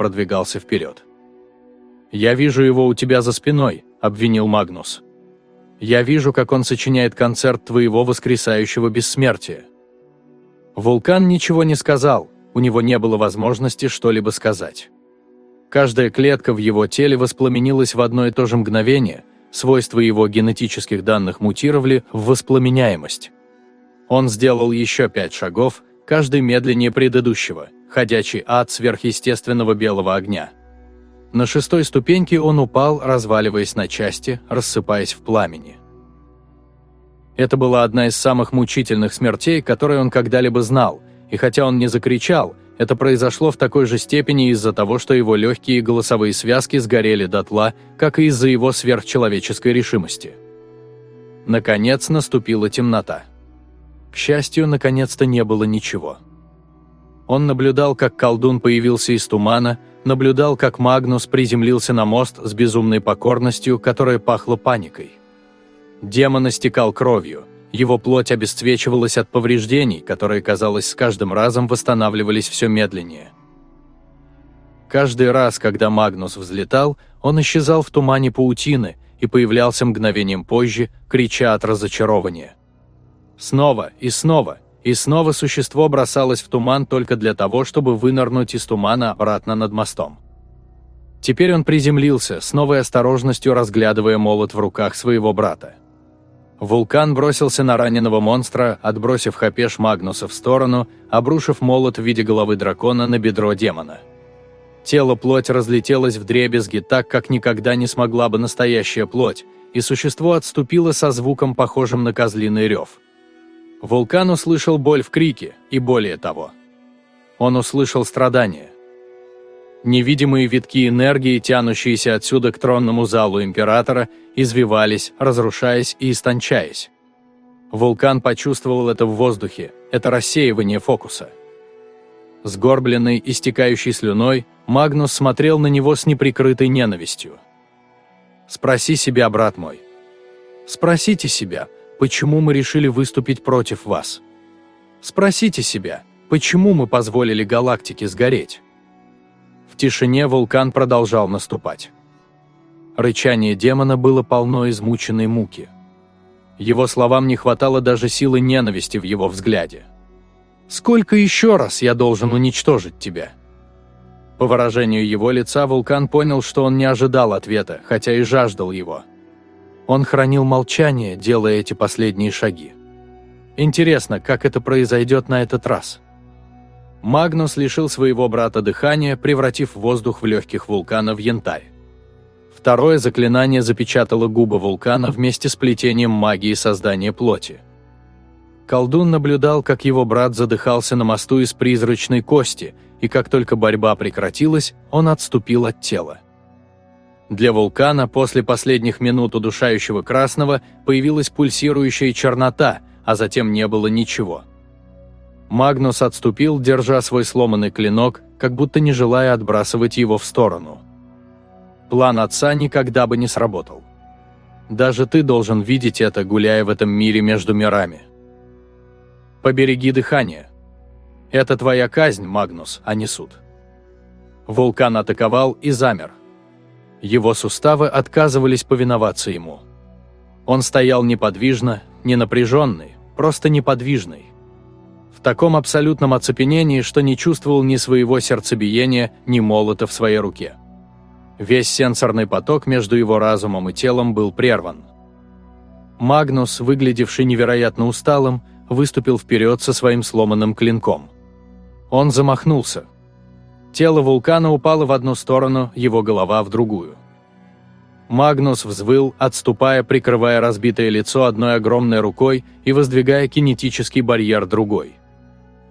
продвигался вперед. «Я вижу его у тебя за спиной», – обвинил Магнус. «Я вижу, как он сочиняет концерт твоего воскресающего бессмертия». Вулкан ничего не сказал, у него не было возможности что-либо сказать. Каждая клетка в его теле воспламенилась в одно и то же мгновение, свойства его генетических данных мутировали в воспламеняемость. Он сделал еще пять шагов, каждый медленнее предыдущего, ходячий ад сверхъестественного белого огня. На шестой ступеньке он упал, разваливаясь на части, рассыпаясь в пламени. Это была одна из самых мучительных смертей, которые он когда-либо знал, и хотя он не закричал, это произошло в такой же степени из-за того, что его легкие и голосовые связки сгорели дотла, как и из-за его сверхчеловеческой решимости. Наконец наступила темнота. К счастью, наконец-то не было ничего. Он наблюдал, как колдун появился из тумана, наблюдал, как Магнус приземлился на мост с безумной покорностью, которая пахла паникой. Демон истекал кровью, его плоть обесцвечивалась от повреждений, которые, казалось, с каждым разом восстанавливались все медленнее. Каждый раз, когда Магнус взлетал, он исчезал в тумане паутины и появлялся мгновением позже, крича от разочарования. Снова и снова, и снова существо бросалось в туман только для того, чтобы вынырнуть из тумана обратно над мостом. Теперь он приземлился, с новой осторожностью разглядывая молот в руках своего брата. Вулкан бросился на раненого монстра, отбросив хапеш Магнуса в сторону, обрушив молот в виде головы дракона на бедро демона. Тело плоть разлетелось в дребезги так, как никогда не смогла бы настоящая плоть, и существо отступило со звуком, похожим на козлиный рев. Вулкан услышал боль в крике, и более того. Он услышал страдания. Невидимые витки энергии, тянущиеся отсюда к тронному залу императора, извивались, разрушаясь и истончаясь. Вулкан почувствовал это в воздухе, это рассеивание фокуса. Сгорбленный, истекающий слюной, Магнус смотрел на него с неприкрытой ненавистью. «Спроси себя, брат мой. Спросите себя, почему мы решили выступить против вас. Спросите себя, почему мы позволили галактике сгореть?» тишине вулкан продолжал наступать. Рычание демона было полно измученной муки. Его словам не хватало даже силы ненависти в его взгляде. «Сколько еще раз я должен уничтожить тебя?» По выражению его лица вулкан понял, что он не ожидал ответа, хотя и жаждал его. Он хранил молчание, делая эти последние шаги. Интересно, как это произойдет на этот раз? Магнус лишил своего брата дыхания, превратив воздух в легких вулкана в янтарь. Второе заклинание запечатало губы вулкана вместе с плетением магии создания плоти. Колдун наблюдал, как его брат задыхался на мосту из призрачной кости, и как только борьба прекратилась, он отступил от тела. Для вулкана после последних минут удушающего красного появилась пульсирующая чернота, а затем не было ничего – Магнус отступил, держа свой сломанный клинок, как будто не желая отбрасывать его в сторону. План отца никогда бы не сработал. Даже ты должен видеть это, гуляя в этом мире между мирами. Побереги дыхание. Это твоя казнь, Магнус, а не суд. Вулкан атаковал и замер. Его суставы отказывались повиноваться ему. Он стоял неподвижно, не напряженный, просто неподвижный в таком абсолютном оцепенении, что не чувствовал ни своего сердцебиения, ни молота в своей руке. Весь сенсорный поток между его разумом и телом был прерван. Магнус, выглядевший невероятно усталым, выступил вперед со своим сломанным клинком. Он замахнулся. Тело вулкана упало в одну сторону, его голова в другую. Магнус взвыл, отступая, прикрывая разбитое лицо одной огромной рукой и воздвигая кинетический барьер другой.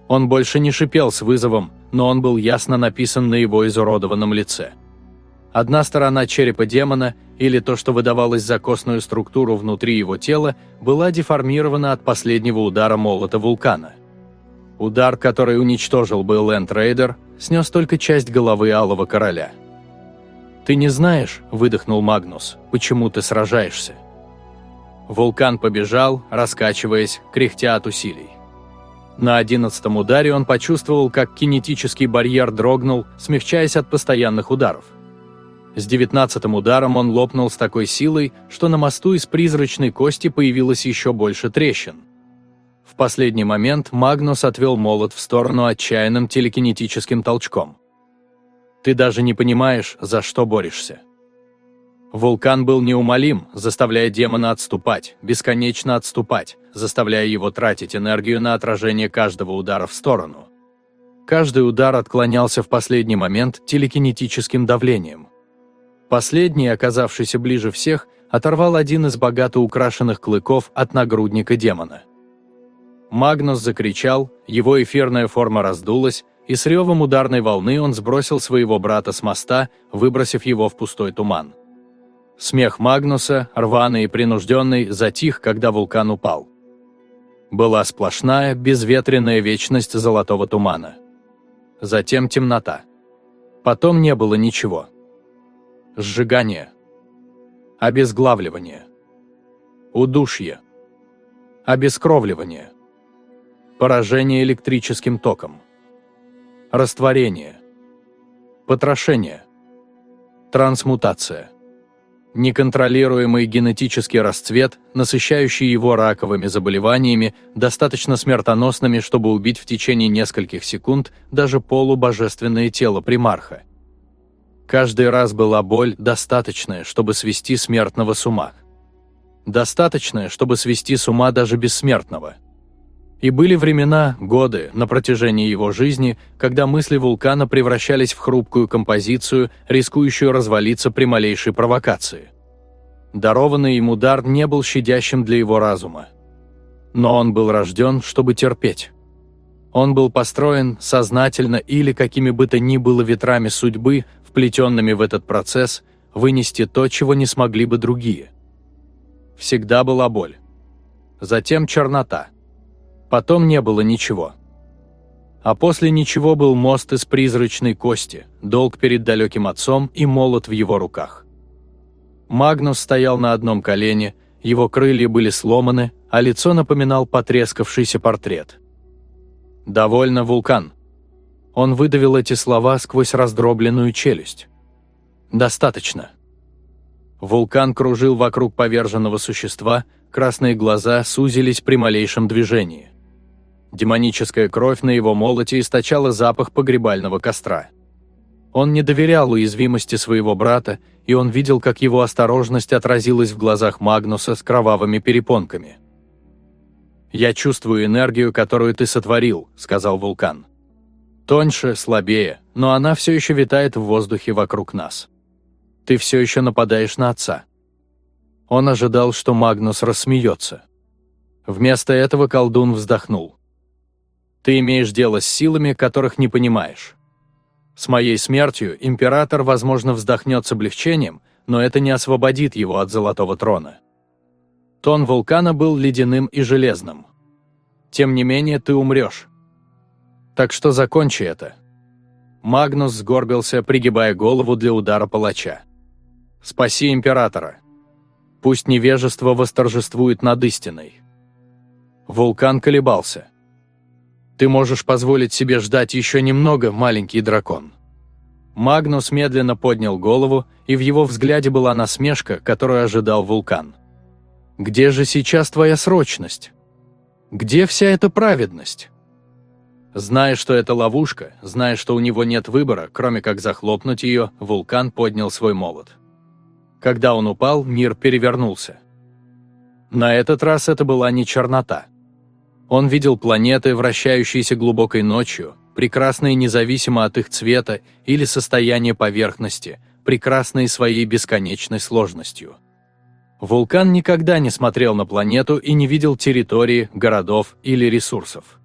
Он больше не шипел с вызовом, но он был ясно написан на его изуродованном лице. Одна сторона черепа демона, или то, что выдавалось за костную структуру внутри его тела, была деформирована от последнего удара молота вулкана. Удар, который уничтожил бы Land Raider, снес только часть головы Алого Короля. «Ты не знаешь», – выдохнул Магнус, – «почему ты сражаешься?» Вулкан побежал, раскачиваясь, кряхтя от усилий. На одиннадцатом ударе он почувствовал, как кинетический барьер дрогнул, смягчаясь от постоянных ударов. С девятнадцатым ударом он лопнул с такой силой, что на мосту из призрачной кости появилось еще больше трещин. В последний момент Магнус отвел молот в сторону отчаянным телекинетическим толчком. «Ты даже не понимаешь, за что борешься». Вулкан был неумолим, заставляя демона отступать, бесконечно отступать, заставляя его тратить энергию на отражение каждого удара в сторону. Каждый удар отклонялся в последний момент телекинетическим давлением. Последний, оказавшийся ближе всех, оторвал один из богато украшенных клыков от нагрудника демона. Магнус закричал, его эфирная форма раздулась, и с ревом ударной волны он сбросил своего брата с моста, выбросив его в пустой туман. Смех Магнуса, рваный и принужденный, затих, когда вулкан упал. Была сплошная, безветренная вечность золотого тумана. Затем темнота. Потом не было ничего. Сжигание. Обезглавливание. Удушье. Обескровливание. Поражение электрическим током. Растворение. Потрошение. Трансмутация Неконтролируемый генетический расцвет, насыщающий его раковыми заболеваниями, достаточно смертоносными, чтобы убить в течение нескольких секунд даже полубожественное тело примарха. Каждый раз была боль, достаточная, чтобы свести смертного с ума. Достаточная, чтобы свести с ума даже бессмертного – и были времена, годы, на протяжении его жизни, когда мысли вулкана превращались в хрупкую композицию, рискующую развалиться при малейшей провокации. Дарованный ему дар не был щадящим для его разума. Но он был рожден, чтобы терпеть. Он был построен сознательно или какими бы то ни было ветрами судьбы, вплетенными в этот процесс, вынести то, чего не смогли бы другие. Всегда была боль. Затем чернота – Потом не было ничего. А после ничего был мост из призрачной кости, долг перед далеким отцом и молот в его руках. Магнус стоял на одном колене, его крылья были сломаны, а лицо напоминал потрескавшийся портрет. «Довольно, вулкан». Он выдавил эти слова сквозь раздробленную челюсть. «Достаточно». Вулкан кружил вокруг поверженного существа, красные глаза сузились при малейшем движении. Демоническая кровь на его молоте источала запах погребального костра. Он не доверял уязвимости своего брата, и он видел, как его осторожность отразилась в глазах Магнуса с кровавыми перепонками. «Я чувствую энергию, которую ты сотворил», — сказал вулкан. «Тоньше, слабее, но она все еще витает в воздухе вокруг нас. Ты все еще нападаешь на отца». Он ожидал, что Магнус рассмеется. Вместо этого колдун вздохнул. Ты имеешь дело с силами, которых не понимаешь. С моей смертью император, возможно, вздохнет с облегчением, но это не освободит его от Золотого Трона. Тон вулкана был ледяным и железным. Тем не менее, ты умрешь. Так что закончи это. Магнус сгорбился, пригибая голову для удара палача. «Спаси императора. Пусть невежество восторжествует над истиной». Вулкан колебался. Ты можешь позволить себе ждать еще немного, маленький дракон». Магнус медленно поднял голову, и в его взгляде была насмешка, которую ожидал вулкан. «Где же сейчас твоя срочность? Где вся эта праведность?» Зная, что это ловушка, зная, что у него нет выбора, кроме как захлопнуть ее, вулкан поднял свой молот. Когда он упал, мир перевернулся. На этот раз это была не чернота. Он видел планеты, вращающиеся глубокой ночью, прекрасные независимо от их цвета или состояния поверхности, прекрасные своей бесконечной сложностью. Вулкан никогда не смотрел на планету и не видел территории, городов или ресурсов.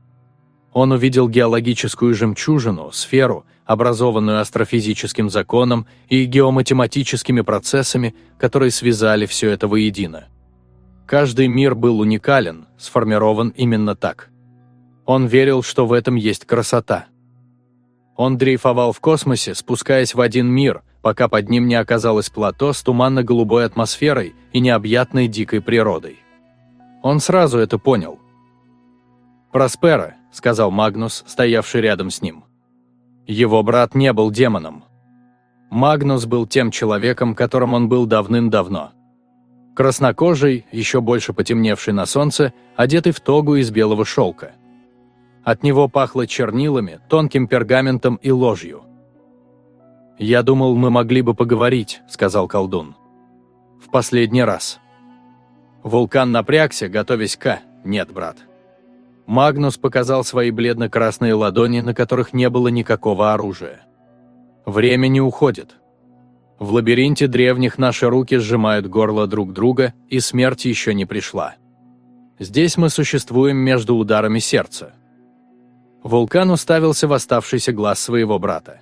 Он увидел геологическую жемчужину, сферу, образованную астрофизическим законом и геоматематическими процессами, которые связали все это воедино. Каждый мир был уникален, сформирован именно так. Он верил, что в этом есть красота. Он дрейфовал в космосе, спускаясь в один мир, пока под ним не оказалось плато с туманно-голубой атмосферой и необъятной дикой природой. Он сразу это понял. Проспера, сказал Магнус, стоявший рядом с ним. Его брат не был демоном. Магнус был тем человеком, которым он был давным-давно. Краснокожий, еще больше потемневший на солнце, одетый в тогу из белого шелка. От него пахло чернилами, тонким пергаментом и ложью. «Я думал, мы могли бы поговорить», — сказал колдун. «В последний раз». Вулкан напрягся, готовясь к «нет, брат». Магнус показал свои бледно-красные ладони, на которых не было никакого оружия. Время не уходит. В лабиринте древних наши руки сжимают горло друг друга, и смерть еще не пришла. Здесь мы существуем между ударами сердца. Вулкан уставился в оставшийся глаз своего брата.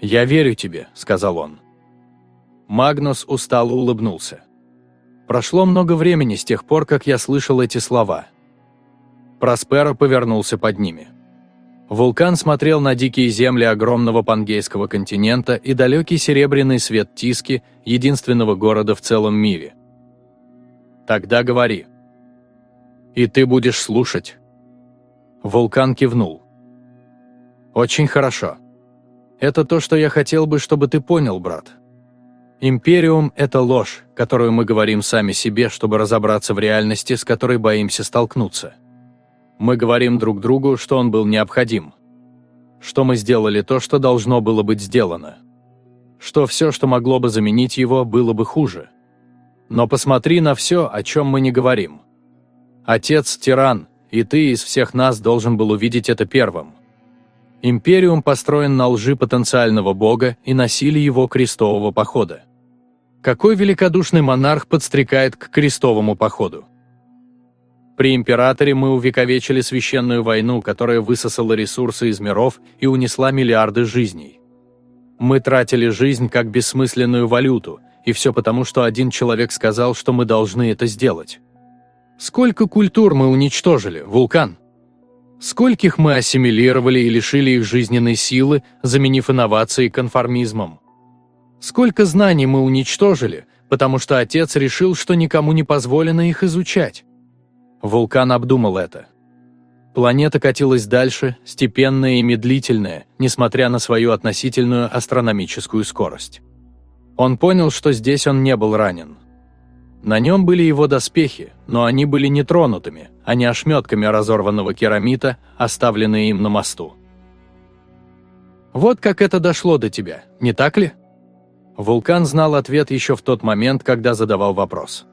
«Я верю тебе», — сказал он. Магнус устало улыбнулся. Прошло много времени с тех пор, как я слышал эти слова — Просперо повернулся под ними. Вулкан смотрел на дикие земли огромного пангейского континента и далекий серебряный свет Тиски, единственного города в целом мире. «Тогда говори». «И ты будешь слушать?» Вулкан кивнул. «Очень хорошо. Это то, что я хотел бы, чтобы ты понял, брат. Империум – это ложь, которую мы говорим сами себе, чтобы разобраться в реальности, с которой боимся столкнуться. Мы говорим друг другу, что он был необходим. Что мы сделали то, что должно было быть сделано. Что все, что могло бы заменить его, было бы хуже. Но посмотри на все, о чем мы не говорим. Отец – тиран, и ты из всех нас должен был увидеть это первым. Империум построен на лжи потенциального бога и насилии его крестового похода. Какой великодушный монарх подстрекает к крестовому походу? При императоре мы увековечили священную войну, которая высосала ресурсы из миров и унесла миллиарды жизней. Мы тратили жизнь как бессмысленную валюту, и все потому, что один человек сказал, что мы должны это сделать. Сколько культур мы уничтожили, вулкан? Скольких мы ассимилировали и лишили их жизненной силы, заменив инновации конформизмом? Сколько знаний мы уничтожили, потому что отец решил, что никому не позволено их изучать? Вулкан обдумал это. Планета катилась дальше, степенная и медлительная, несмотря на свою относительную астрономическую скорость. Он понял, что здесь он не был ранен. На нем были его доспехи, но они были не тронутыми, а не ошметками разорванного керамита, оставленные им на мосту. «Вот как это дошло до тебя, не так ли?» Вулкан знал ответ еще в тот момент, когда задавал вопрос.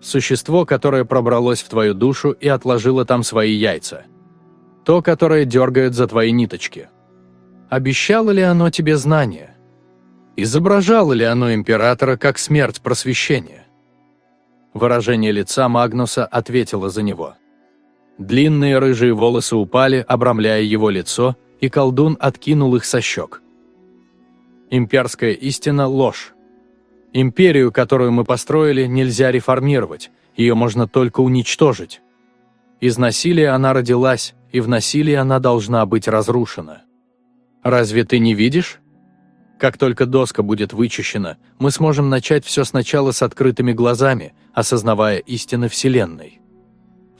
Существо, которое пробралось в твою душу и отложило там свои яйца. То, которое дергает за твои ниточки. Обещало ли оно тебе знания? Изображало ли оно императора как смерть просвещения? Выражение лица Магнуса ответило за него. Длинные рыжие волосы упали, обрамляя его лицо, и колдун откинул их со щек. Имперская истина – ложь. Империю, которую мы построили, нельзя реформировать, ее можно только уничтожить. Из насилия она родилась, и в насилии она должна быть разрушена. Разве ты не видишь? Как только доска будет вычищена, мы сможем начать все сначала с открытыми глазами, осознавая истины Вселенной.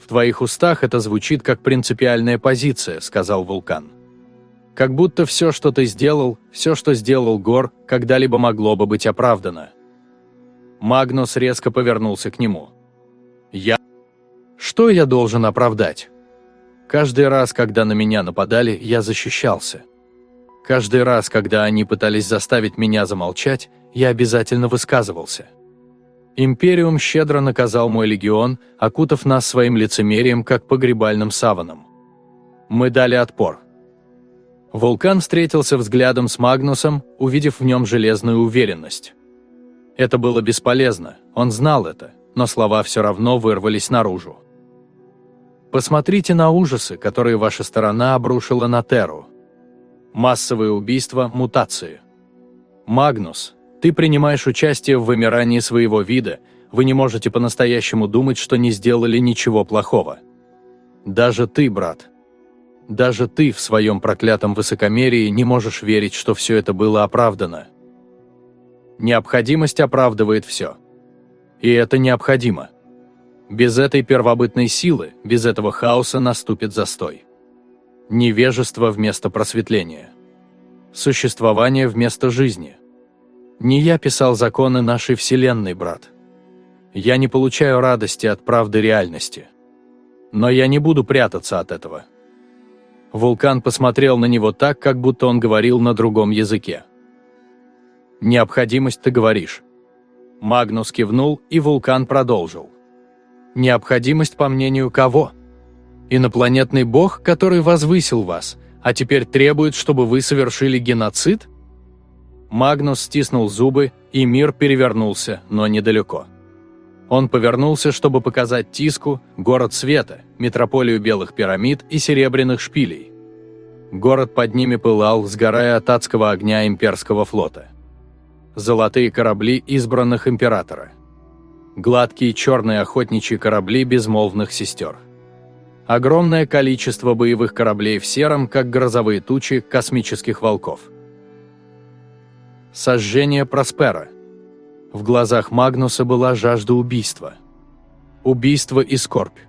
«В твоих устах это звучит как принципиальная позиция», — сказал Вулкан. «Как будто все, что ты сделал, все, что сделал Гор, когда-либо могло бы быть оправдано». Магнус резко повернулся к нему. «Я... Что я должен оправдать? Каждый раз, когда на меня нападали, я защищался. Каждый раз, когда они пытались заставить меня замолчать, я обязательно высказывался. Империум щедро наказал мой легион, окутав нас своим лицемерием, как погребальным саваном. Мы дали отпор. Вулкан встретился взглядом с Магнусом, увидев в нем железную уверенность. Это было бесполезно, он знал это, но слова все равно вырвались наружу. Посмотрите на ужасы, которые ваша сторона обрушила на Терру. Массовые убийства, мутации. Магнус, ты принимаешь участие в вымирании своего вида, вы не можете по-настоящему думать, что не сделали ничего плохого. Даже ты, брат. Даже ты в своем проклятом высокомерии не можешь верить, что все это было оправдано. Необходимость оправдывает все. И это необходимо. Без этой первобытной силы, без этого хаоса наступит застой. Невежество вместо просветления. Существование вместо жизни. Не я писал законы нашей Вселенной, брат. Я не получаю радости от правды реальности. Но я не буду прятаться от этого. Вулкан посмотрел на него так, как будто он говорил на другом языке. «Необходимость, ты говоришь». Магнус кивнул, и вулкан продолжил. «Необходимость, по мнению кого?» Инопланетный бог, который возвысил вас, а теперь требует, чтобы вы совершили геноцид? Магнус стиснул зубы, и мир перевернулся, но недалеко. Он повернулся, чтобы показать Тиску, город света, метрополию белых пирамид и серебряных шпилей. Город под ними пылал, сгорая от адского огня имперского флота. Золотые корабли избранных императора. Гладкие черные охотничьи корабли безмолвных сестер. Огромное количество боевых кораблей в сером, как грозовые тучи, космических волков. Сожжение Проспера. В глазах Магнуса была жажда убийства. Убийство и скорбь.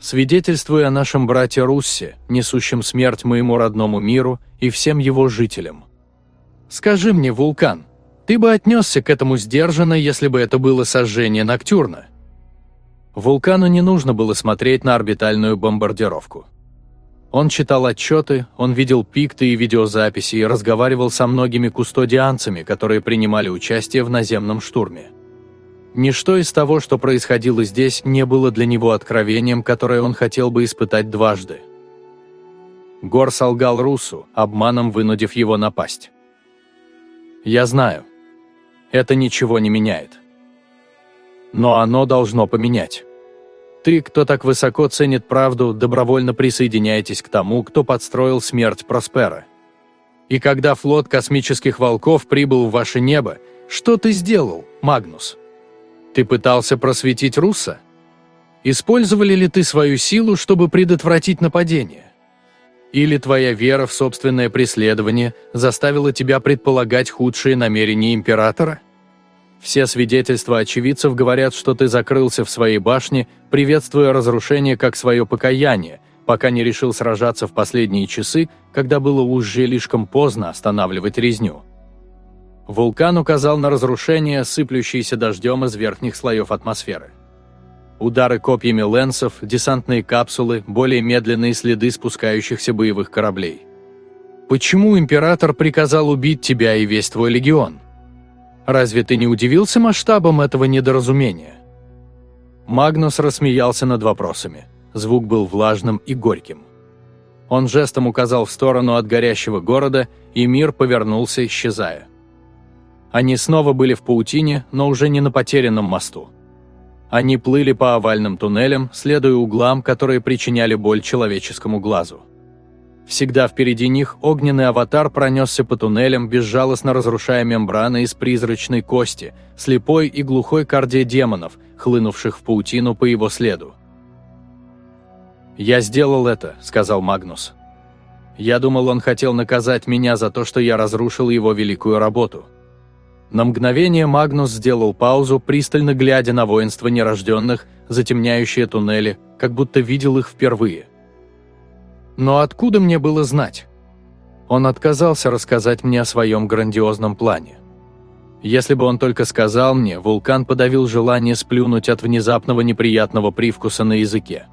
Свидетельствуя о нашем брате Руссе, несущем смерть моему родному миру и всем его жителям. Скажи мне, Вулкан, ты бы отнесся к этому сдержанно, если бы это было сожжение Ноктюрна? Вулкану не нужно было смотреть на орбитальную бомбардировку. Он читал отчеты, он видел пикты и видеозаписи и разговаривал со многими кустодианцами, которые принимали участие в наземном штурме. Ничто из того, что происходило здесь, не было для него откровением, которое он хотел бы испытать дважды. Гор солгал Русу, обманом вынудив его напасть. «Я знаю. Это ничего не меняет но оно должно поменять. Ты, кто так высоко ценит правду, добровольно присоединяйтесь к тому, кто подстроил смерть Проспера. И когда флот космических волков прибыл в ваше небо, что ты сделал, Магнус? Ты пытался просветить Руса? Использовали ли ты свою силу, чтобы предотвратить нападение? Или твоя вера в собственное преследование заставила тебя предполагать худшие намерения Императора? Все свидетельства очевидцев говорят, что ты закрылся в своей башне, приветствуя разрушение как свое покаяние, пока не решил сражаться в последние часы, когда было уже слишком поздно останавливать резню. Вулкан указал на разрушение, сыплющееся дождем из верхних слоев атмосферы. Удары копьями лэнсов, десантные капсулы, более медленные следы спускающихся боевых кораблей. Почему император приказал убить тебя и весь твой легион? Разве ты не удивился масштабом этого недоразумения?» Магнус рассмеялся над вопросами. Звук был влажным и горьким. Он жестом указал в сторону от горящего города, и мир повернулся, исчезая. Они снова были в паутине, но уже не на потерянном мосту. Они плыли по овальным туннелям, следуя углам, которые причиняли боль человеческому глазу. Всегда впереди них огненный аватар пронесся по туннелям, безжалостно разрушая мембраны из призрачной кости, слепой и глухой корде демонов, хлынувших в паутину по его следу. «Я сделал это», — сказал Магнус. «Я думал, он хотел наказать меня за то, что я разрушил его великую работу». На мгновение Магнус сделал паузу, пристально глядя на воинство нерожденных, затемняющие туннели, как будто видел их впервые — но откуда мне было знать? Он отказался рассказать мне о своем грандиозном плане. Если бы он только сказал мне, вулкан подавил желание сплюнуть от внезапного неприятного привкуса на языке.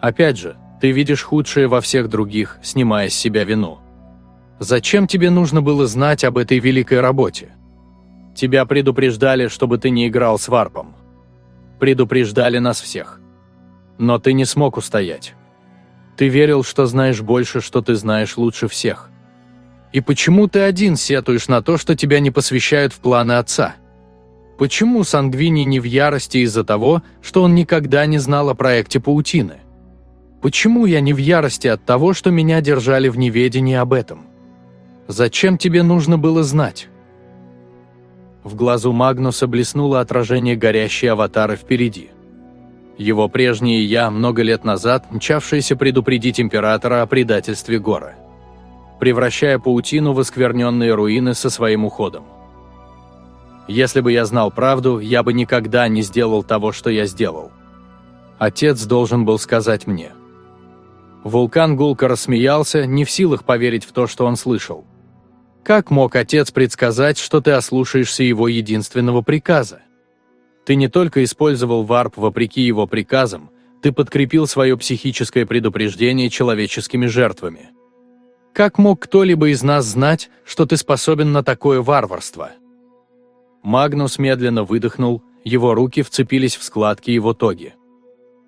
Опять же, ты видишь худшее во всех других, снимая с себя вину. Зачем тебе нужно было знать об этой великой работе? Тебя предупреждали, чтобы ты не играл с варпом. Предупреждали нас всех. Но ты не смог устоять. Ты верил, что знаешь больше, что ты знаешь лучше всех. И почему ты один сетуешь на то, что тебя не посвящают в планы отца? Почему Сангвини не в ярости из-за того, что он никогда не знал о проекте паутины? Почему я не в ярости от того, что меня держали в неведении об этом? Зачем тебе нужно было знать? В глазу Магнуса блеснуло отражение горящей аватара впереди. Его прежнее «я» много лет назад, мчавшееся предупредить императора о предательстве Гора, превращая паутину в оскверненные руины со своим уходом. Если бы я знал правду, я бы никогда не сделал того, что я сделал. Отец должен был сказать мне. Вулкан гулко рассмеялся, не в силах поверить в то, что он слышал. Как мог отец предсказать, что ты ослушаешься его единственного приказа? Ты не только использовал варп вопреки его приказам, ты подкрепил свое психическое предупреждение человеческими жертвами. Как мог кто-либо из нас знать, что ты способен на такое варварство? Магнус медленно выдохнул, его руки вцепились в складки его тоги.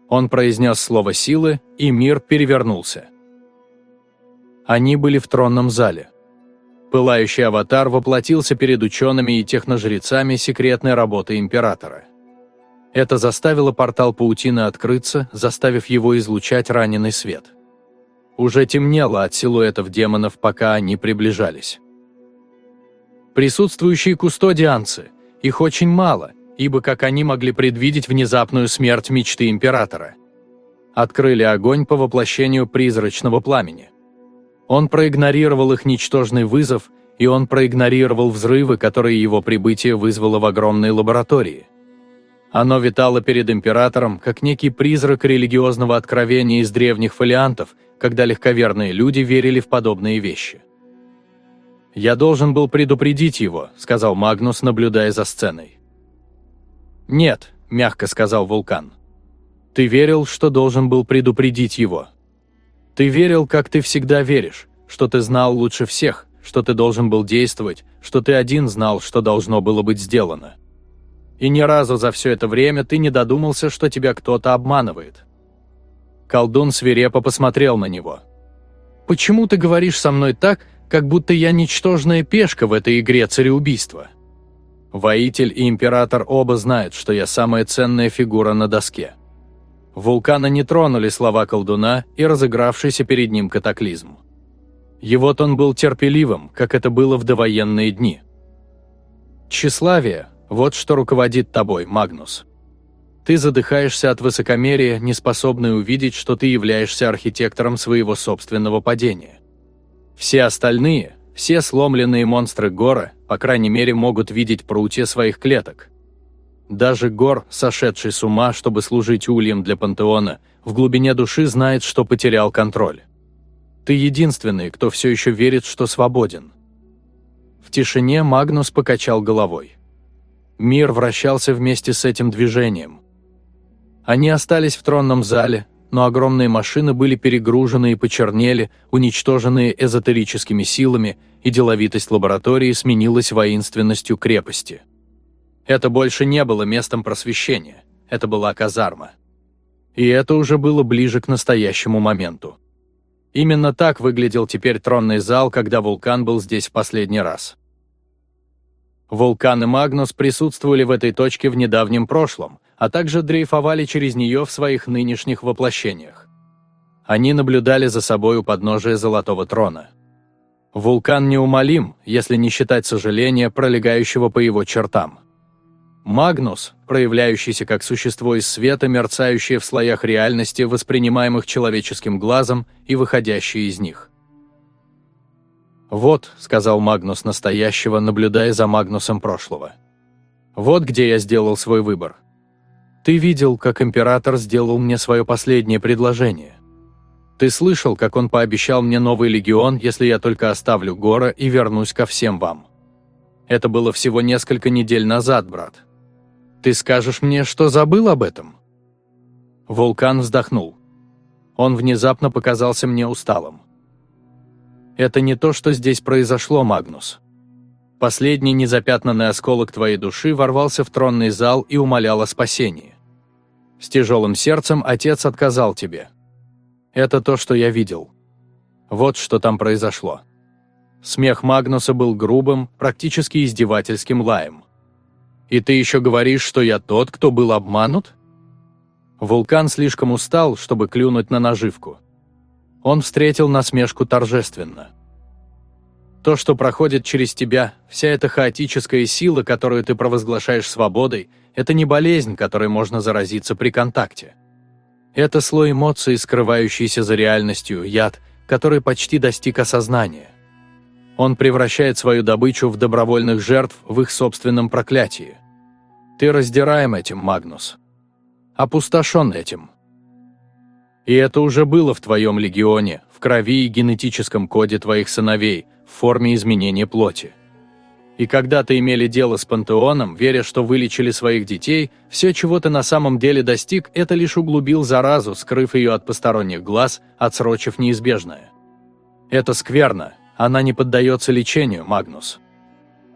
Он произнес слово силы, и мир перевернулся. Они были в тронном зале. Пылающий аватар воплотился перед учеными и техножрецами секретной работы Императора. Это заставило портал паутины открыться, заставив его излучать раненый свет. Уже темнело от силуэтов демонов, пока они приближались. Присутствующие кустодианцы, их очень мало, ибо как они могли предвидеть внезапную смерть мечты Императора. Открыли огонь по воплощению призрачного пламени. Он проигнорировал их ничтожный вызов, и он проигнорировал взрывы, которые его прибытие вызвало в огромной лаборатории. Оно витало перед императором, как некий призрак религиозного откровения из древних фолиантов, когда легковерные люди верили в подобные вещи. «Я должен был предупредить его», — сказал Магнус, наблюдая за сценой. «Нет», — мягко сказал Вулкан. «Ты верил, что должен был предупредить его. Ты верил, как ты всегда веришь, что ты знал лучше всех, что ты должен был действовать, что ты один знал, что должно было быть сделано. И ни разу за все это время ты не додумался, что тебя кто-то обманывает. Колдун свирепо посмотрел на него. «Почему ты говоришь со мной так, как будто я ничтожная пешка в этой игре цареубийства?» Воитель и император оба знают, что я самая ценная фигура на доске. Вулкана не тронули слова колдуна и разыгравшийся перед ним катаклизм. Его тон был терпеливым, как это было в довоенные дни. «Тщеславие – вот что руководит тобой, Магнус. Ты задыхаешься от высокомерия, не способный увидеть, что ты являешься архитектором своего собственного падения. Все остальные, все сломленные монстры Гора, по крайней мере, могут видеть прутья своих клеток – даже Гор, сошедший с ума, чтобы служить ульем для пантеона, в глубине души знает, что потерял контроль. Ты единственный, кто все еще верит, что свободен. В тишине Магнус покачал головой. Мир вращался вместе с этим движением. Они остались в тронном зале, но огромные машины были перегружены и почернели, уничтоженные эзотерическими силами, и деловитость лаборатории сменилась воинственностью крепости. Это больше не было местом просвещения, это была казарма. И это уже было ближе к настоящему моменту. Именно так выглядел теперь тронный зал, когда вулкан был здесь в последний раз. Вулкан и Магнус присутствовали в этой точке в недавнем прошлом, а также дрейфовали через нее в своих нынешних воплощениях. Они наблюдали за собой у подножия Золотого Трона. Вулкан неумолим, если не считать сожаления, пролегающего по его чертам. Магнус, проявляющийся как существо из света, мерцающее в слоях реальности, воспринимаемых человеческим глазом и выходящее из них. «Вот», — сказал Магнус настоящего, наблюдая за Магнусом прошлого. «Вот где я сделал свой выбор. Ты видел, как император сделал мне свое последнее предложение. Ты слышал, как он пообещал мне новый легион, если я только оставлю Гора и вернусь ко всем вам. Это было всего несколько недель назад, брат. Ты скажешь мне, что забыл об этом?» Вулкан вздохнул. Он внезапно показался мне усталым. «Это не то, что здесь произошло, Магнус. Последний незапятнанный осколок твоей души ворвался в тронный зал и умолял о спасении. С тяжелым сердцем отец отказал тебе. Это то, что я видел. Вот что там произошло». Смех Магнуса был грубым, практически издевательским лаем. И ты еще говоришь, что я тот, кто был обманут? Вулкан слишком устал, чтобы клюнуть на наживку. Он встретил насмешку торжественно. То, что проходит через тебя, вся эта хаотическая сила, которую ты провозглашаешь свободой, это не болезнь, которой можно заразиться при контакте. Это слой эмоций, скрывающийся за реальностью, яд, который почти достиг осознания. Он превращает свою добычу в добровольных жертв в их собственном проклятии. Ты раздираем этим, Магнус. Опустошен этим. И это уже было в твоем легионе, в крови и генетическом коде твоих сыновей, в форме изменения плоти. И когда ты имели дело с пантеоном, веря, что вылечили своих детей, все, чего ты на самом деле достиг, это лишь углубил заразу, скрыв ее от посторонних глаз, отсрочив неизбежное. Это скверно, она не поддается лечению, Магнус.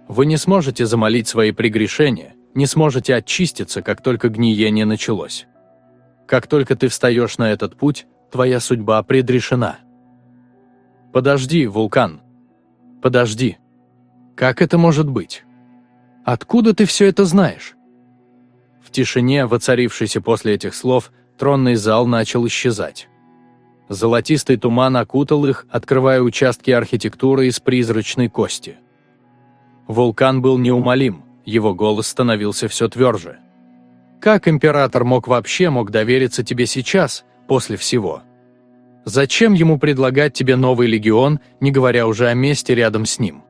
Вы не сможете замолить свои прегрешения, не сможете очиститься, как только гниение началось. Как только ты встаешь на этот путь, твоя судьба предрешена. Подожди, вулкан. Подожди. Как это может быть? Откуда ты все это знаешь? В тишине, воцарившейся после этих слов, тронный зал начал исчезать. Золотистый туман окутал их, открывая участки архитектуры из призрачной кости. Вулкан был неумолим, его голос становился все тверже. «Как император мог вообще мог довериться тебе сейчас, после всего? Зачем ему предлагать тебе новый легион, не говоря уже о месте рядом с ним?»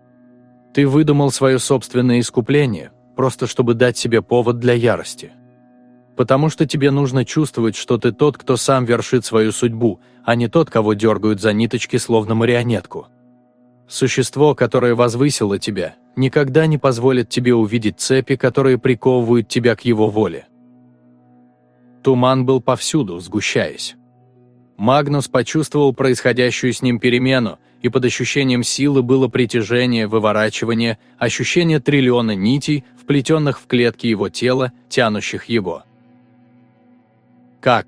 Ты выдумал свое собственное искупление, просто чтобы дать себе повод для ярости. Потому что тебе нужно чувствовать, что ты тот, кто сам вершит свою судьбу, а не тот, кого дергают за ниточки, словно марионетку. Существо, которое возвысило тебя, никогда не позволит тебе увидеть цепи, которые приковывают тебя к его воле. Туман был повсюду, сгущаясь. Магнус почувствовал происходящую с ним перемену, и под ощущением силы было притяжение, выворачивание, ощущение триллиона нитей, вплетенных в клетки его тела, тянущих его. «Как?»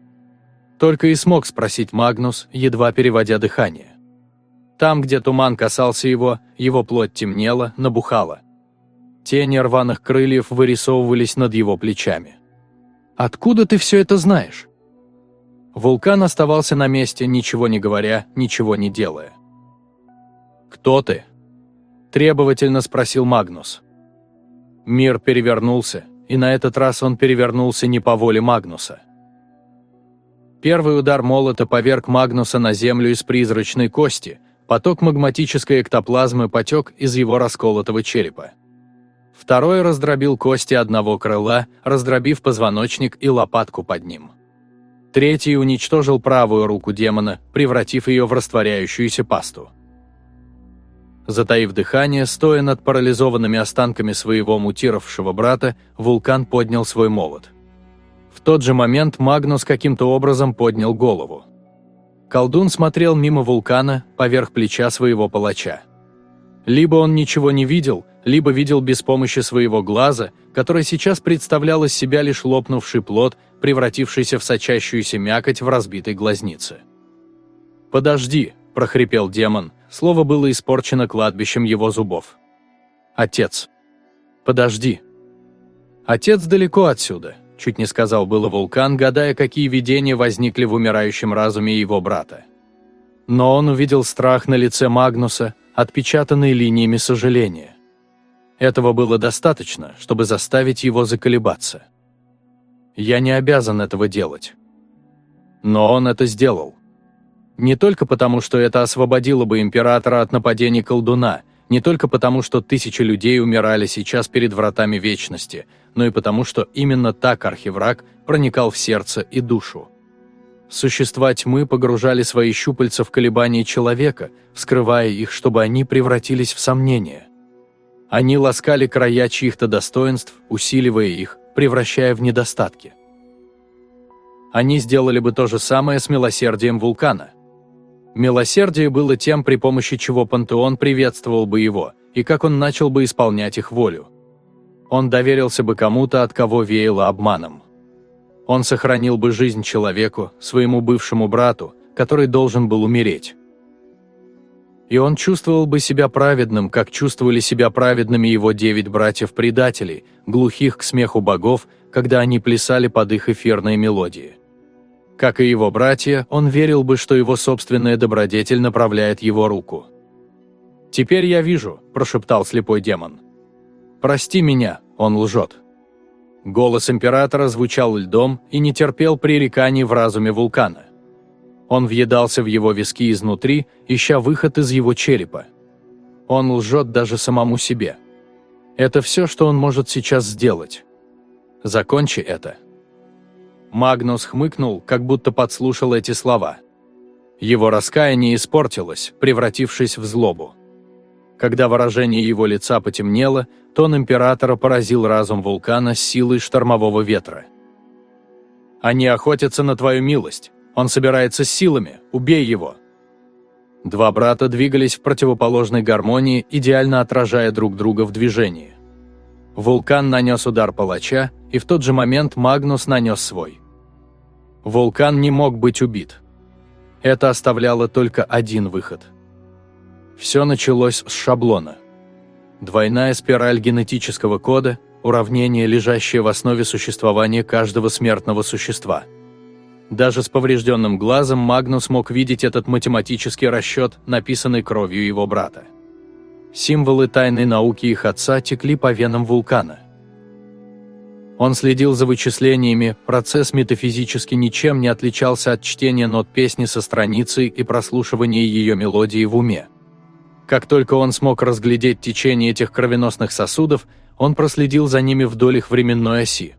Только и смог спросить Магнус, едва переводя дыхание. Там, где туман касался его, его плоть темнела, набухала. Тени рваных крыльев вырисовывались над его плечами. «Откуда ты все это знаешь?» Вулкан оставался на месте, ничего не говоря, ничего не делая. «Кто ты?» – требовательно спросил Магнус. Мир перевернулся, и на этот раз он перевернулся не по воле Магнуса. Первый удар молота поверг Магнуса на землю из призрачной кости, поток магматической эктоплазмы потек из его расколотого черепа. Второй раздробил кости одного крыла, раздробив позвоночник и лопатку под ним. Третий уничтожил правую руку демона, превратив ее в растворяющуюся пасту. Затаив дыхание, стоя над парализованными останками своего мутировавшего брата, вулкан поднял свой молот. В тот же момент Магнус каким-то образом поднял голову. Колдун смотрел мимо вулкана, поверх плеча своего палача. Либо он ничего не видел, либо видел без помощи своего глаза, который сейчас представлял из себя лишь лопнувший плод, превратившийся в сочащуюся мякоть в разбитой глазнице. «Подожди», – прохрипел демон – Слово было испорчено кладбищем его зубов. «Отец». «Подожди». «Отец далеко отсюда», – чуть не сказал было вулкан, гадая, какие видения возникли в умирающем разуме его брата. Но он увидел страх на лице Магнуса, отпечатанный линиями сожаления. Этого было достаточно, чтобы заставить его заколебаться. «Я не обязан этого делать». Но он это сделал. Не только потому, что это освободило бы императора от нападений колдуна, не только потому, что тысячи людей умирали сейчас перед вратами вечности, но и потому, что именно так архивраг проникал в сердце и душу. Существа тьмы погружали свои щупальца в колебания человека, вскрывая их, чтобы они превратились в сомнения. Они ласкали края чьих-то достоинств, усиливая их, превращая в недостатки. Они сделали бы то же самое с милосердием вулкана. Милосердие было тем, при помощи чего пантеон приветствовал бы его, и как он начал бы исполнять их волю. Он доверился бы кому-то, от кого веяло обманом. Он сохранил бы жизнь человеку, своему бывшему брату, который должен был умереть. И он чувствовал бы себя праведным, как чувствовали себя праведными его девять братьев-предателей, глухих к смеху богов, когда они плясали под их эфирные мелодии. Как и его братья, он верил бы, что его собственная добродетель направляет его руку. «Теперь я вижу», – прошептал слепой демон. «Прости меня, он лжет». Голос императора звучал льдом и не терпел пререканий в разуме вулкана. Он въедался в его виски изнутри, ища выход из его черепа. Он лжет даже самому себе. Это все, что он может сейчас сделать. Закончи это. Магнус хмыкнул, как будто подслушал эти слова. Его раскаяние испортилось, превратившись в злобу. Когда выражение его лица потемнело, тон императора поразил разум вулкана с силой штормового ветра. «Они охотятся на твою милость. Он собирается с силами. Убей его!» Два брата двигались в противоположной гармонии, идеально отражая друг друга в движении. Вулкан нанес удар палача, и в тот же момент Магнус нанес свой. Вулкан не мог быть убит. Это оставляло только один выход. Все началось с шаблона. Двойная спираль генетического кода – уравнение, лежащее в основе существования каждого смертного существа. Даже с поврежденным глазом Магнус мог видеть этот математический расчет, написанный кровью его брата. Символы тайной науки их отца текли по венам вулкана. Он следил за вычислениями, процесс метафизически ничем не отличался от чтения нот песни со страницы и прослушивания ее мелодии в уме. Как только он смог разглядеть течение этих кровеносных сосудов, он проследил за ними вдоль их временной оси.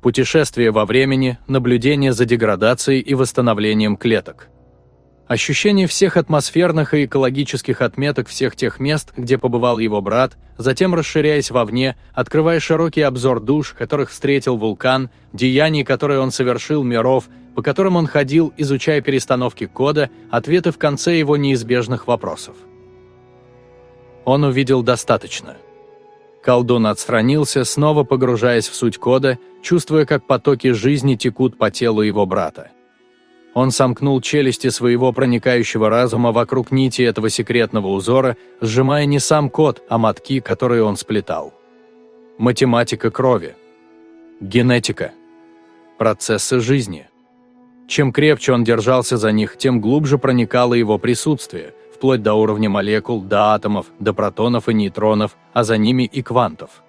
Путешествие во времени, наблюдение за деградацией и восстановлением клеток. Ощущение всех атмосферных и экологических отметок всех тех мест, где побывал его брат, затем расширяясь вовне, открывая широкий обзор душ, которых встретил вулкан, деяний, которые он совершил, миров, по которым он ходил, изучая перестановки кода, ответы в конце его неизбежных вопросов. Он увидел достаточно. Колдун отстранился, снова погружаясь в суть кода, чувствуя, как потоки жизни текут по телу его брата. Он сомкнул челюсти своего проникающего разума вокруг нити этого секретного узора, сжимая не сам код, а мотки, которые он сплетал. Математика крови. Генетика. Процессы жизни. Чем крепче он держался за них, тем глубже проникало его присутствие, вплоть до уровня молекул, до атомов, до протонов и нейтронов, а за ними и квантов.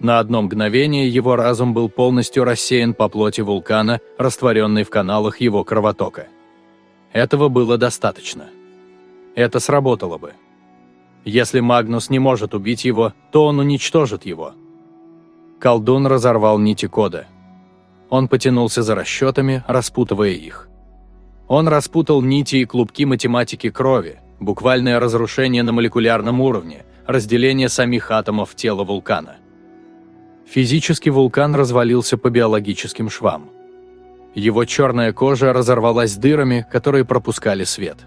На одно мгновение его разум был полностью рассеян по плоти вулкана, растворенной в каналах его кровотока. Этого было достаточно. Это сработало бы. Если Магнус не может убить его, то он уничтожит его. Колдун разорвал нити кода. Он потянулся за расчетами, распутывая их. Он распутал нити и клубки математики крови, буквальное разрушение на молекулярном уровне, разделение самих атомов тела вулкана. Физически вулкан развалился по биологическим швам. Его черная кожа разорвалась дырами, которые пропускали свет.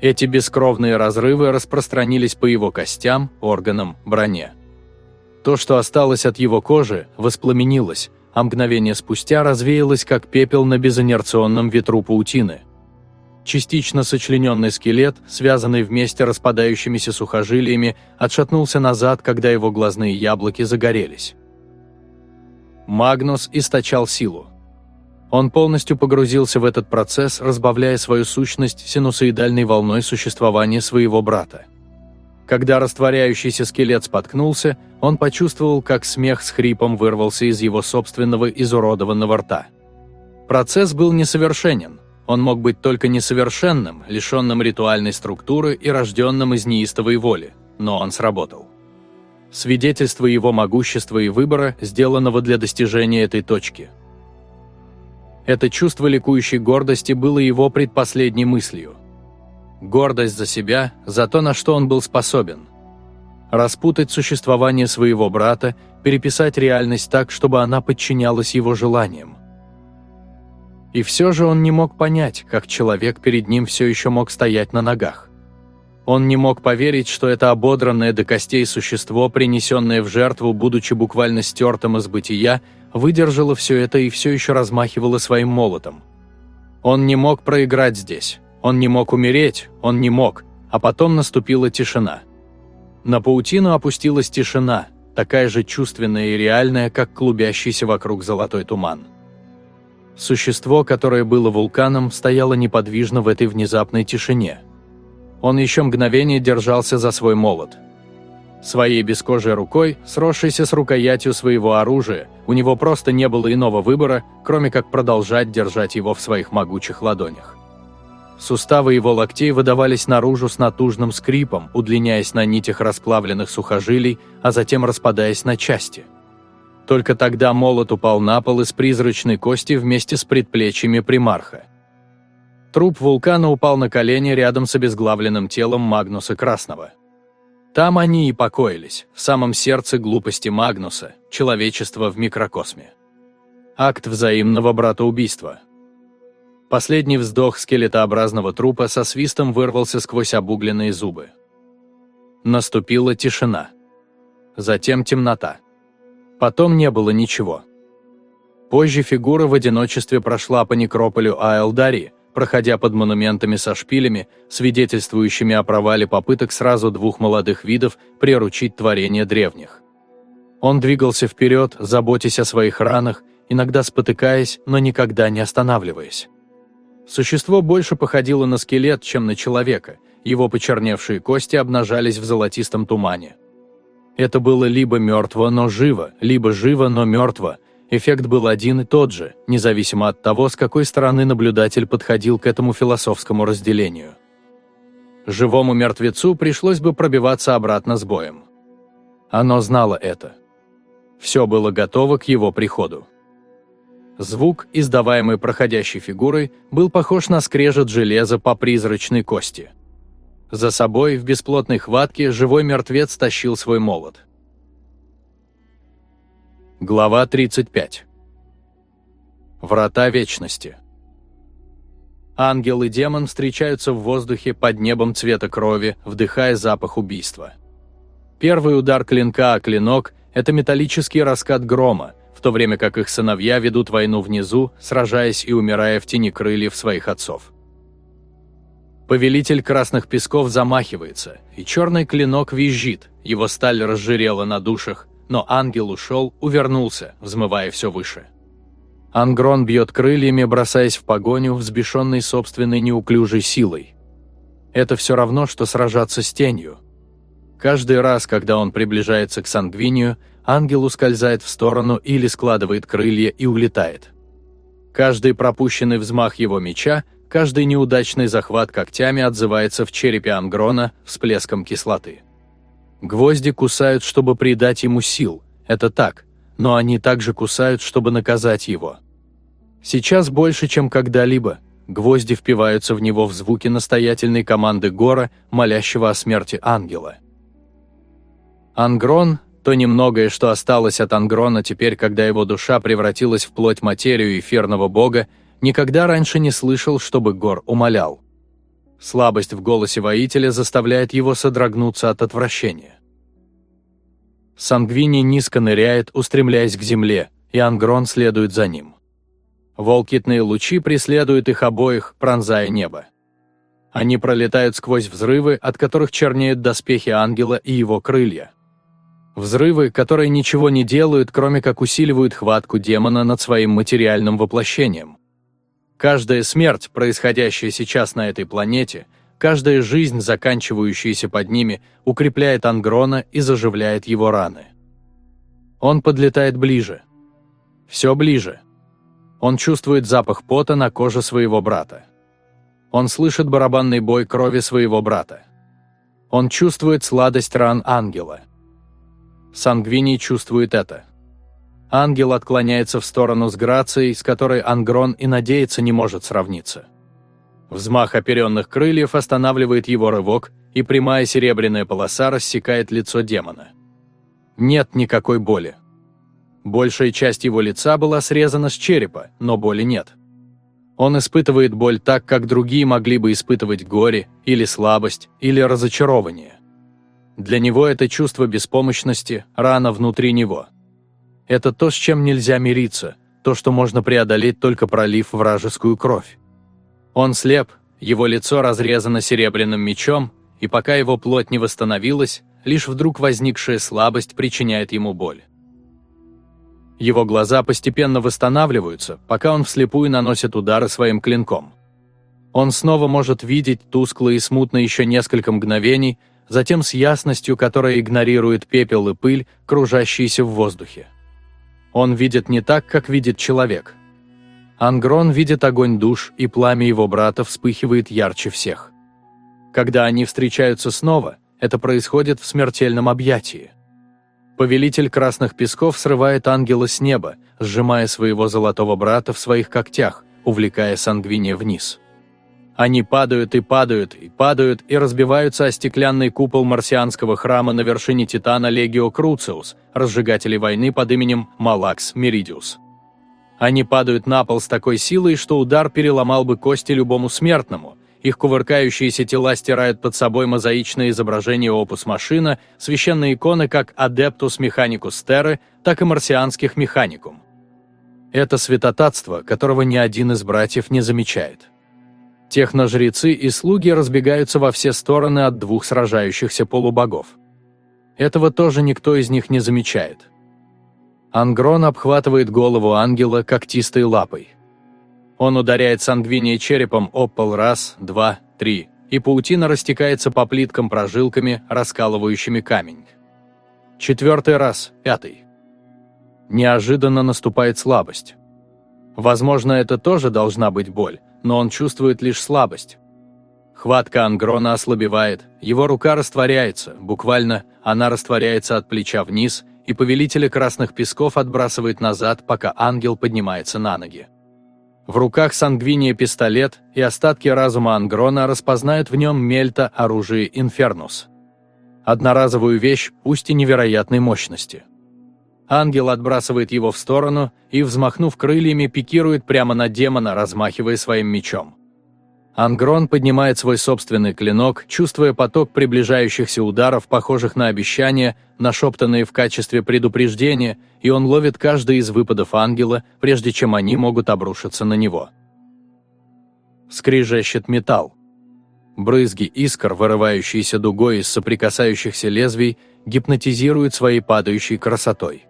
Эти бескровные разрывы распространились по его костям, органам, броне. То, что осталось от его кожи, воспламенилось, а мгновение спустя развеялось, как пепел на безинерционном ветру паутины. Частично сочлененный скелет, связанный вместе распадающимися сухожилиями, отшатнулся назад, когда его глазные яблоки загорелись. Магнус источал силу. Он полностью погрузился в этот процесс, разбавляя свою сущность синусоидальной волной существования своего брата. Когда растворяющийся скелет споткнулся, он почувствовал, как смех с хрипом вырвался из его собственного изуродованного рта. Процесс был несовершенен. Он мог быть только несовершенным, лишенным ритуальной структуры и рожденным из неистовой воли, но он сработал свидетельство его могущества и выбора, сделанного для достижения этой точки. Это чувство ликующей гордости было его предпоследней мыслью. Гордость за себя, за то, на что он был способен. Распутать существование своего брата, переписать реальность так, чтобы она подчинялась его желаниям. И все же он не мог понять, как человек перед ним все еще мог стоять на ногах. Он не мог поверить, что это ободранное до костей существо, принесенное в жертву, будучи буквально стертым из бытия, выдержало все это и все еще размахивало своим молотом. Он не мог проиграть здесь, он не мог умереть, он не мог, а потом наступила тишина. На паутину опустилась тишина, такая же чувственная и реальная, как клубящийся вокруг золотой туман. Существо, которое было вулканом, стояло неподвижно в этой внезапной тишине – он еще мгновение держался за свой молот. Своей бескожей рукой, сросшейся с рукоятью своего оружия, у него просто не было иного выбора, кроме как продолжать держать его в своих могучих ладонях. Суставы его локтей выдавались наружу с натужным скрипом, удлиняясь на нитях расплавленных сухожилий, а затем распадаясь на части. Только тогда молот упал на пол из призрачной кости вместе с предплечьями примарха. Труп вулкана упал на колени рядом с обезглавленным телом Магнуса Красного. Там они и покоились, в самом сердце глупости Магнуса, человечества в микрокосме. Акт взаимного братоубийства. Последний вздох скелетообразного трупа со свистом вырвался сквозь обугленные зубы. Наступила тишина. Затем темнота. Потом не было ничего. Позже фигура в одиночестве прошла по некрополю Аэлдари, проходя под монументами со шпилями, свидетельствующими о провале попыток сразу двух молодых видов приручить творение древних. Он двигался вперед, заботясь о своих ранах, иногда спотыкаясь, но никогда не останавливаясь. Существо больше походило на скелет, чем на человека, его почерневшие кости обнажались в золотистом тумане. Это было либо мертво, но живо, либо живо, но мертво. Эффект был один и тот же, независимо от того, с какой стороны наблюдатель подходил к этому философскому разделению. Живому мертвецу пришлось бы пробиваться обратно с боем. Оно знало это. Все было готово к его приходу. Звук, издаваемый проходящей фигурой, был похож на скрежет железа по призрачной кости. За собой в бесплотной хватке живой мертвец тащил свой молот. Глава 35. Врата Вечности. Ангел и демон встречаются в воздухе под небом цвета крови, вдыхая запах убийства. Первый удар клинка о клинок – это металлический раскат грома, в то время как их сыновья ведут войну внизу, сражаясь и умирая в тени крыльев своих отцов. Повелитель Красных Песков замахивается, и черный клинок визжит, его сталь разжирела на душах, но ангел ушел, увернулся, взмывая все выше. Ангрон бьет крыльями, бросаясь в погоню, взбешенный собственной неуклюжей силой. Это все равно, что сражаться с тенью. Каждый раз, когда он приближается к Сангвинию, ангел ускользает в сторону или складывает крылья и улетает. Каждый пропущенный взмах его меча – Каждый неудачный захват когтями отзывается в черепе ангрона всплеском кислоты. Гвозди кусают, чтобы придать ему сил, это так, но они также кусают, чтобы наказать его. Сейчас больше, чем когда-либо, гвозди впиваются в него в звуки настоятельной команды Гора, молящего о смерти ангела. Ангрон, то немногое, что осталось от Ангрона теперь, когда его душа превратилась в плоть материю эфирного бога, Никогда раньше не слышал, чтобы Гор умолял. Слабость в голосе воителя заставляет его содрогнуться от отвращения. Сангвини низко ныряет, устремляясь к земле, и Ангрон следует за ним. Волкитные лучи преследуют их обоих, пронзая небо. Они пролетают сквозь взрывы, от которых чернеют доспехи ангела и его крылья. Взрывы, которые ничего не делают, кроме как усиливают хватку демона над своим материальным воплощением. Каждая смерть, происходящая сейчас на этой планете, каждая жизнь, заканчивающаяся под ними, укрепляет Ангрона и заживляет его раны. Он подлетает ближе. Все ближе. Он чувствует запах пота на коже своего брата. Он слышит барабанный бой крови своего брата. Он чувствует сладость ран ангела. Сангвини чувствует это. Ангел отклоняется в сторону с грацией, с которой Ангрон и надеяться не может сравниться. Взмах оперенных крыльев останавливает его рывок, и прямая серебряная полоса рассекает лицо демона. Нет никакой боли. Большая часть его лица была срезана с черепа, но боли нет. Он испытывает боль так, как другие могли бы испытывать горе, или слабость, или разочарование. Для него это чувство беспомощности, рана внутри него – это то, с чем нельзя мириться, то, что можно преодолеть, только пролив вражескую кровь. Он слеп, его лицо разрезано серебряным мечом, и пока его плоть не восстановилась, лишь вдруг возникшая слабость причиняет ему боль. Его глаза постепенно восстанавливаются, пока он вслепую наносит удары своим клинком. Он снова может видеть тускло и смутно еще несколько мгновений, затем с ясностью, которая игнорирует пепел и пыль, кружащиеся в воздухе. Он видит не так, как видит человек. Ангрон видит огонь душ, и пламя его брата вспыхивает ярче всех. Когда они встречаются снова, это происходит в смертельном объятии. Повелитель Красных Песков срывает ангела с неба, сжимая своего золотого брата в своих когтях, увлекая сангвиния вниз. Они падают и падают, и падают, и разбиваются о стеклянный купол марсианского храма на вершине Титана Легио Круциус, разжигателей войны под именем Малакс Меридиус. Они падают на пол с такой силой, что удар переломал бы кости любому смертному, их кувыркающиеся тела стирают под собой мозаичное изображение опус машина, священные иконы как Адептус Механикус Терры, так и марсианских Механикум. Это святотатство, которого ни один из братьев не замечает. Техножрецы и слуги разбегаются во все стороны от двух сражающихся полубогов. Этого тоже никто из них не замечает. Ангрон обхватывает голову ангела когтистой лапой. Он ударяет сангвиния черепом об пол раз, два, три, и паутина растекается по плиткам прожилками, раскалывающими камень. Четвертый раз, пятый. Неожиданно наступает слабость. Возможно, это тоже должна быть боль, но он чувствует лишь слабость. Хватка Ангрона ослабевает, его рука растворяется, буквально она растворяется от плеча вниз, и повелителя красных песков отбрасывает назад, пока ангел поднимается на ноги. В руках Сангвиния пистолет, и остатки разума Ангрона распознают в нем мельта оружие Инфернус. Одноразовую вещь, пусть и невероятной мощности. Ангел отбрасывает его в сторону и, взмахнув крыльями, пикирует прямо на демона, размахивая своим мечом. Ангрон поднимает свой собственный клинок, чувствуя поток приближающихся ударов, похожих на обещания, нашептанные в качестве предупреждения, и он ловит каждый из выпадов ангела, прежде чем они могут обрушиться на него. Скрижещет металл. Брызги искр, вырывающиеся дугой из соприкасающихся лезвий, гипнотизируют своей падающей красотой.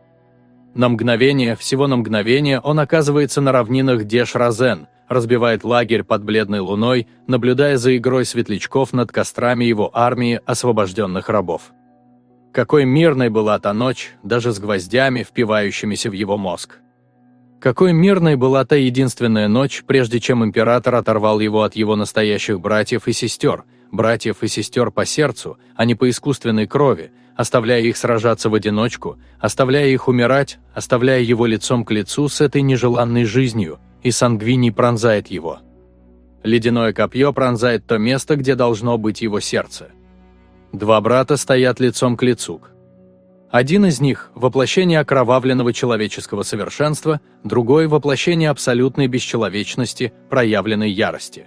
На мгновение, всего на мгновение, он оказывается на равнинах Деш-Розен – разбивает лагерь под бледной луной, наблюдая за игрой светлячков над кострами его армии освобожденных рабов. Какой мирной была та ночь, даже с гвоздями, впивающимися в его мозг. Какой мирной была та единственная ночь, прежде чем император оторвал его от его настоящих братьев и сестер, братьев и сестер по сердцу, а не по искусственной крови, оставляя их сражаться в одиночку, оставляя их умирать, оставляя его лицом к лицу с этой нежеланной жизнью, и сангвиний пронзает его. Ледяное копье пронзает то место, где должно быть его сердце. Два брата стоят лицом к лицу. Один из них – воплощение окровавленного человеческого совершенства, другой – воплощение абсолютной бесчеловечности, проявленной ярости.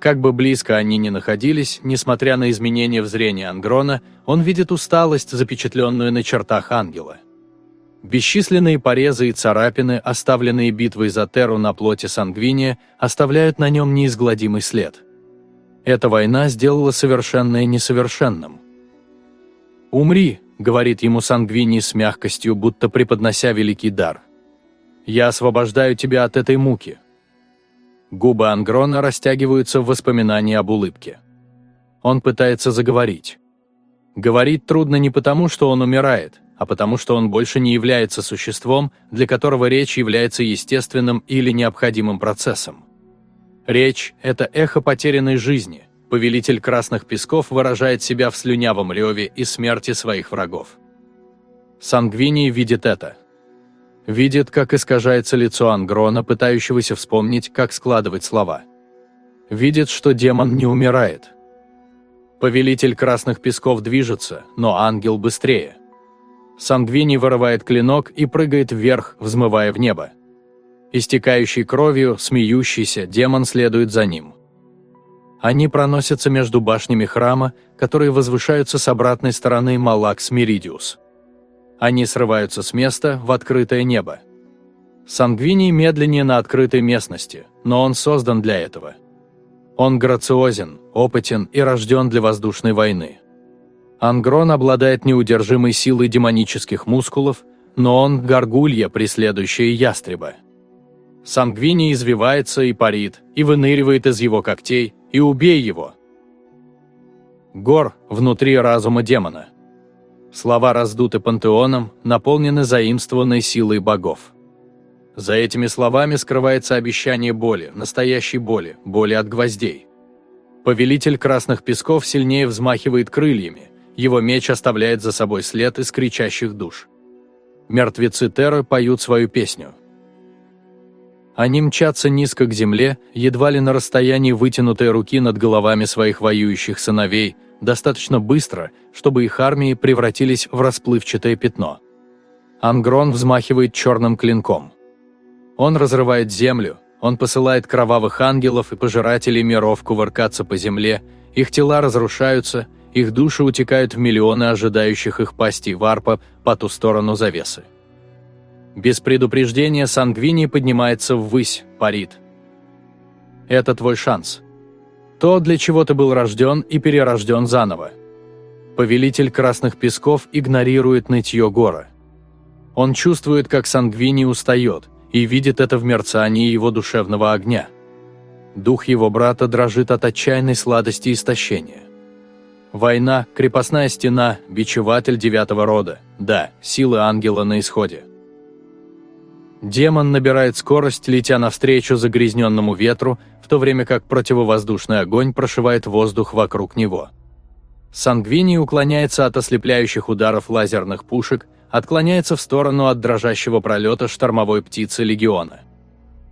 Как бы близко они ни находились, несмотря на изменения в зрении Ангрона, он видит усталость, запечатленную на чертах ангела – Бесчисленные порезы и царапины, оставленные битвой за Терру на плоти Сангвиния, оставляют на нем неизгладимый след. Эта война сделала совершенное несовершенным. «Умри», — говорит ему Сангвини с мягкостью, будто преподнося великий дар. «Я освобождаю тебя от этой муки». Губы Ангрона растягиваются в воспоминании об улыбке. Он пытается заговорить. Говорить трудно не потому, что он умирает, а потому что он больше не является существом, для которого речь является естественным или необходимым процессом. Речь – это эхо потерянной жизни. Повелитель Красных Песков выражает себя в слюнявом реве и смерти своих врагов. Сангвиний видит это. Видит, как искажается лицо Ангрона, пытающегося вспомнить, как складывать слова. Видит, что демон не умирает. Повелитель Красных Песков движется, но ангел быстрее. Сангвини вырывает клинок и прыгает вверх, взмывая в небо. Истекающий кровью, смеющийся, демон следует за ним. Они проносятся между башнями храма, которые возвышаются с обратной стороны Малакс Меридиус. Они срываются с места в открытое небо. Сангвини медленнее на открытой местности, но он создан для этого. Он грациозен, опытен и рожден для воздушной войны. Ангрон обладает неудержимой силой демонических мускулов, но он – горгулья, преследующая ястреба. Сангвини извивается и парит, и выныривает из его когтей, и убей его. Гор внутри разума демона. Слова раздуты пантеоном, наполнены заимствованной силой богов. За этими словами скрывается обещание боли, настоящей боли, боли от гвоздей. Повелитель Красных Песков сильнее взмахивает крыльями, Его меч оставляет за собой след из кричащих душ. Мертвецы Терры поют свою песню. Они мчатся низко к земле, едва ли на расстоянии вытянутой руки над головами своих воюющих сыновей, достаточно быстро, чтобы их армии превратились в расплывчатое пятно. Ангрон взмахивает черным клинком. Он разрывает землю, он посылает кровавых ангелов и пожирателей миров кувыркаться по земле, их тела разрушаются, их души утекают в миллионы ожидающих их пастей варпа по ту сторону завесы. Без предупреждения Сангвини поднимается ввысь, парит. Это твой шанс. То, для чего ты был рожден и перерожден заново. Повелитель Красных Песков игнорирует нытье гора. Он чувствует, как Сангвини устает, и видит это в мерцании его душевного огня. Дух его брата дрожит от отчаянной сладости истощения. Война, крепостная стена, бичеватель девятого рода. Да, силы ангела на исходе. Демон набирает скорость, летя навстречу загрязненному ветру, в то время как противовоздушный огонь прошивает воздух вокруг него. Сангвини уклоняется от ослепляющих ударов лазерных пушек, отклоняется в сторону от дрожащего пролета штормовой птицы легиона.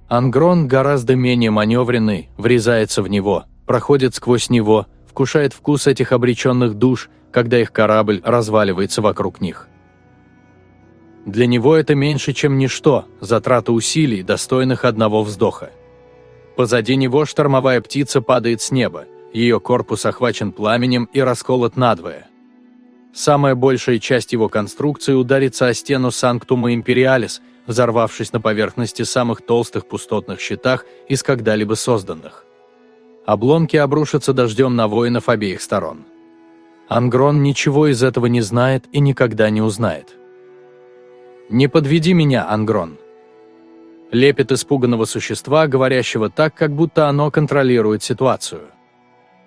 Ангрон гораздо менее маневренный, врезается в него, проходит сквозь него, вкушает вкус этих обреченных душ, когда их корабль разваливается вокруг них. Для него это меньше, чем ничто, затрата усилий, достойных одного вздоха. Позади него штормовая птица падает с неба, ее корпус охвачен пламенем и расколот надвое. Самая большая часть его конструкции ударится о стену Санктума Империалис, взорвавшись на поверхности самых толстых пустотных щитах из когда-либо созданных. Обломки обрушатся дождем на воинов обеих сторон. Ангрон ничего из этого не знает и никогда не узнает. «Не подведи меня, Ангрон!» Лепет испуганного существа, говорящего так, как будто оно контролирует ситуацию.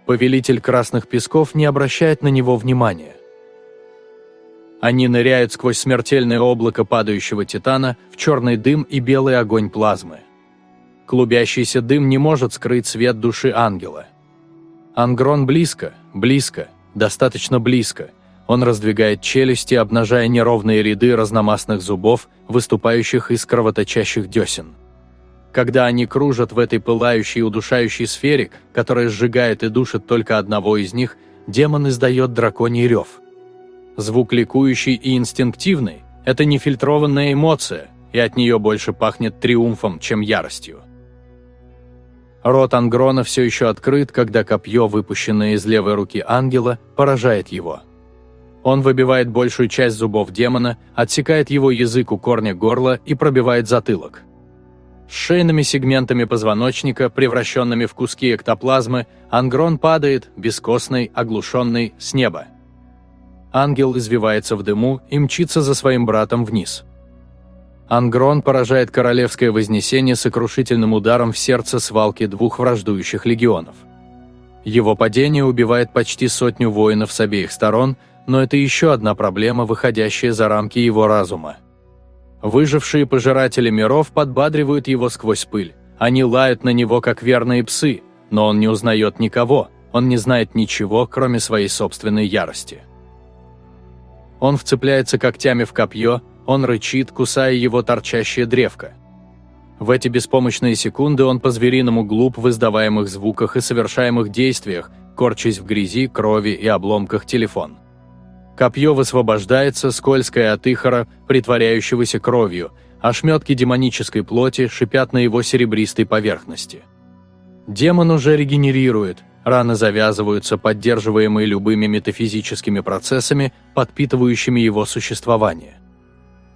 Повелитель Красных Песков не обращает на него внимания. Они ныряют сквозь смертельное облако падающего титана в черный дым и белый огонь плазмы. Клубящийся дым не может скрыть свет души ангела. Ангрон близко, близко, достаточно близко – он раздвигает челюсти, обнажая неровные ряды разномастных зубов, выступающих из кровоточащих десен. Когда они кружат в этой пылающей и удушающей сфере, которая сжигает и душит только одного из них, демон издает драконий рев. Звук ликующий и инстинктивный – это нефильтрованная эмоция, и от нее больше пахнет триумфом, чем яростью. Рот Ангрона все еще открыт, когда копье, выпущенное из левой руки ангела, поражает его – он выбивает большую часть зубов демона, отсекает его язык у корня горла и пробивает затылок. С шейными сегментами позвоночника, превращенными в куски эктоплазмы, ангрон падает, бескостный, оглушенный, с неба. Ангел извивается в дыму и мчится за своим братом вниз. Ангрон поражает королевское вознесение сокрушительным ударом в сердце свалки двух враждующих легионов. Его падение убивает почти сотню воинов с обеих сторон – но это еще одна проблема, выходящая за рамки его разума. Выжившие пожиратели миров подбадривают его сквозь пыль. Они лают на него, как верные псы, но он не узнает никого, он не знает ничего, кроме своей собственной ярости. Он вцепляется когтями в копье, он рычит, кусая его торчащее древко. В эти беспомощные секунды он по-звериному глуп в издаваемых звуках и совершаемых действиях, корчась в грязи, крови и обломках телефон. Копье высвобождается, скользкое от ихора, притворяющегося кровью, ошметки демонической плоти шипят на его серебристой поверхности. Демон уже регенерирует, раны завязываются, поддерживаемые любыми метафизическими процессами, подпитывающими его существование.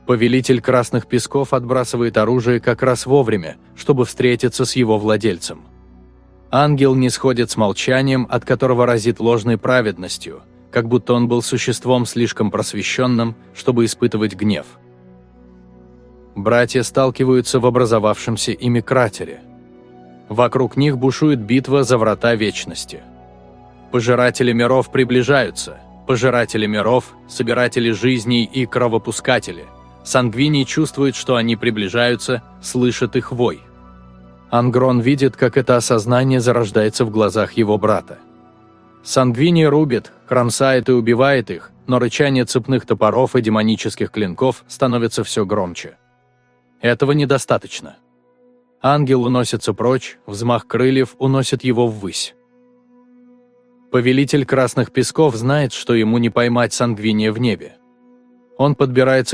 Повелитель Красных Песков отбрасывает оружие как раз вовремя, чтобы встретиться с его владельцем. Ангел не сходит с молчанием, от которого разит ложной праведностью – как будто он был существом слишком просвещенным, чтобы испытывать гнев. Братья сталкиваются в образовавшемся ими кратере. Вокруг них бушует битва за врата вечности. Пожиратели миров приближаются. Пожиратели миров, собиратели жизней и кровопускатели. Сангвини чувствует, что они приближаются, слышит их вой. Ангрон видит, как это осознание зарождается в глазах его брата. Сангвиния рубит, кромсает и убивает их, но рычание цепных топоров и демонических клинков становится все громче. Этого недостаточно. Ангел уносится прочь, взмах крыльев уносит его ввысь. Повелитель Красных Песков знает, что ему не поймать Сангвиния в небе. Он подбирается к